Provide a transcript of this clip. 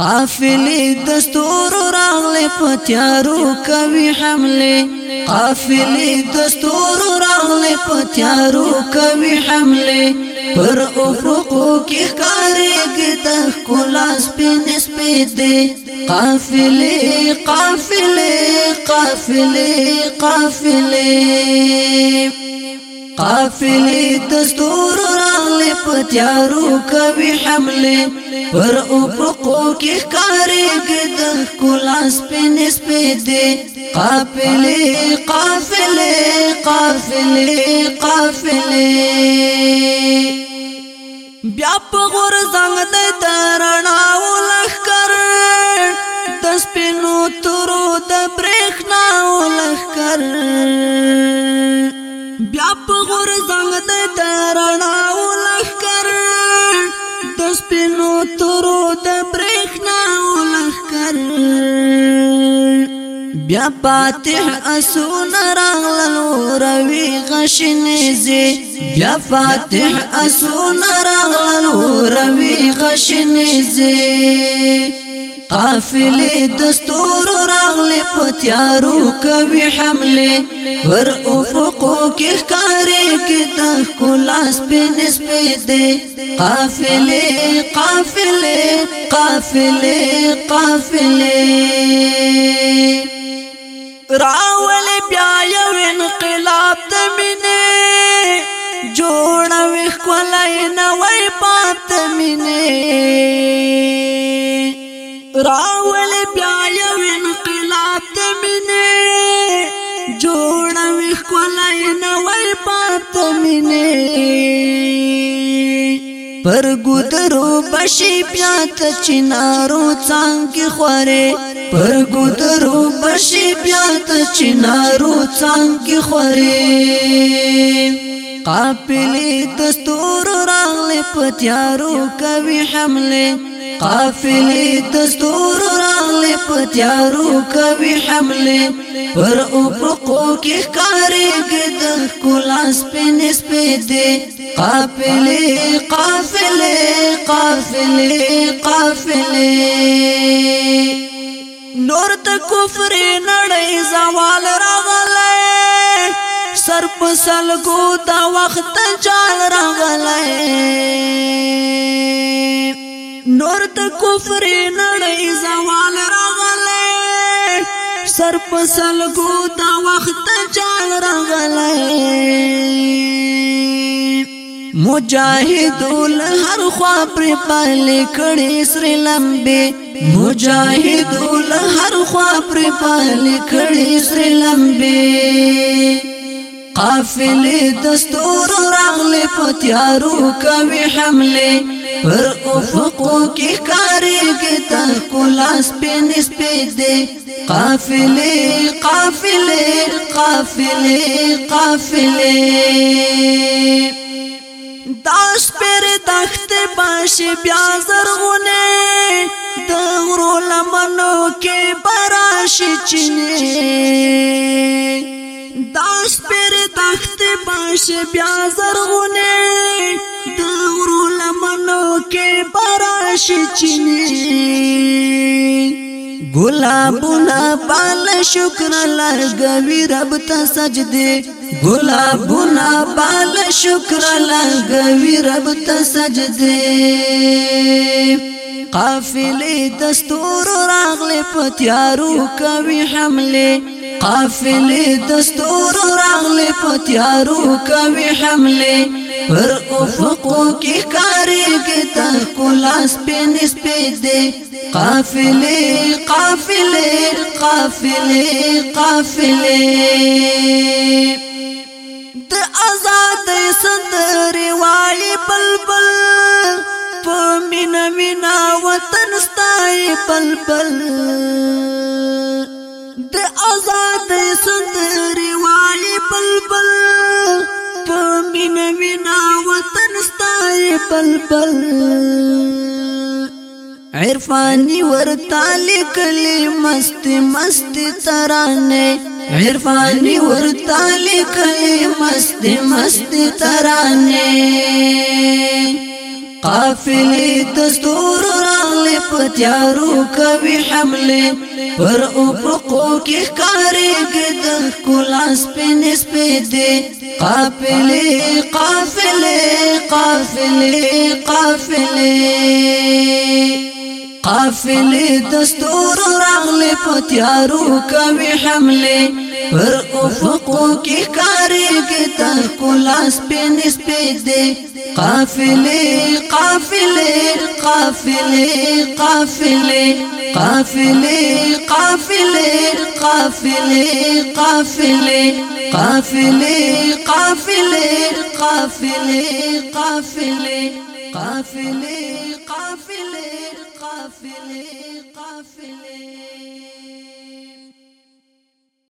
قافلې دستور راغله پتیارو کوي حمله قافلې دستور راغله پتیارو کوي حمله پر افقو کې خارېږي د خلاص په نسبت دي قافلې قافلې قافلې قافلې قافلې دستور راغله پتیارو کوي حمله پر افقو کی کاری گد کلاس پین سپیدے قافلے قافلے قافلے قافلے بیا په غور زنګ د ترنا ولخ کر د سپینو تورو د برېخنا ولخ کر بیا په غور زنګ د تورو د برېښنا ولخ بیا فاتح اسونا راغلو روي غشنيزي بیا فاتح اسونا راغلو روي غشنيزي قافلې د ستورو راغلې په تیارو کوي حمله ور افقو کې ښکارې کې د خلاص په نسبت دي قافلې قافلې قافلې قافلې راول بیا یو انقلاب د مینې جوړوي خلای نه وای پات مینې راول بیا یو انقلاب د مینې جوړوي ښکلی نوی پات مینې پر ګودرو بشي بیا ته چنارو څانګې خورې پر ګودرو بشي بیا ته چنارو څانګې خورې قافلې دستور راغلې پتیارو کوي حمله قافلې دستور راغلې په تیارو کوي حمله پر افقو کې ښکارېږي د ښکلا سپینې سپېدې قافلې قافلې قافلې قافلې نور ته کفر نړۍ زوال راغلی سر په سلګو دا وخت جال راغلی نور د کفر نړۍ زوال راغله سر په سلګو دا وخت چال راغله مجاهد هر خوا پر پال کړي سر لمبه مجاهد هر خوا پر پال کړي سر لمبه قافل دستور راغلی په تیارو کوي حمله پر افقو کی کاری کی تخکلاس پی نسپیک دے قافلے قافلے قافلے قافلے داس پر دخت باش بیا زرغونه د غرو لمنو کې براشي چینه دا سپر دخت باش بیا زرغونه د ورو لمنو کې براش چینه ګلابونه بال شکر لګوي رب ته سجده ګلابونه بال شکر لګوي رب ته سجده قافلې دستور راغلې پتیارو کوي حمله قافلې دستور راغلې پتیارو کوي حمله پر افقو کې کارېږي تر کلاس په نسبت دي قافلې قافلې قافلې قافلې د آزاد صدر والی بلبل په مینا مینا وطن ستای بلبل वाली पल पल तुम्ही पल पल अरफनी और ताल कले मस्ती मस्ती तराने अरफनी वर ताले कली मस्ती मस्ती तराने काफिली दस्तोर پاروکو کے دے کپ لے کپ لے کپ لے کف لے کپلے دستور پتہ پتیارو کبھی حملے پر افقو کی کاری کی تخکلاس پی نسپیک دے قافلے قافلے قافلے قافلے قافلے قافلے قافلے قافلے قافلے قافلے قافلے قافلے قافلے قافلے قافلے قافلے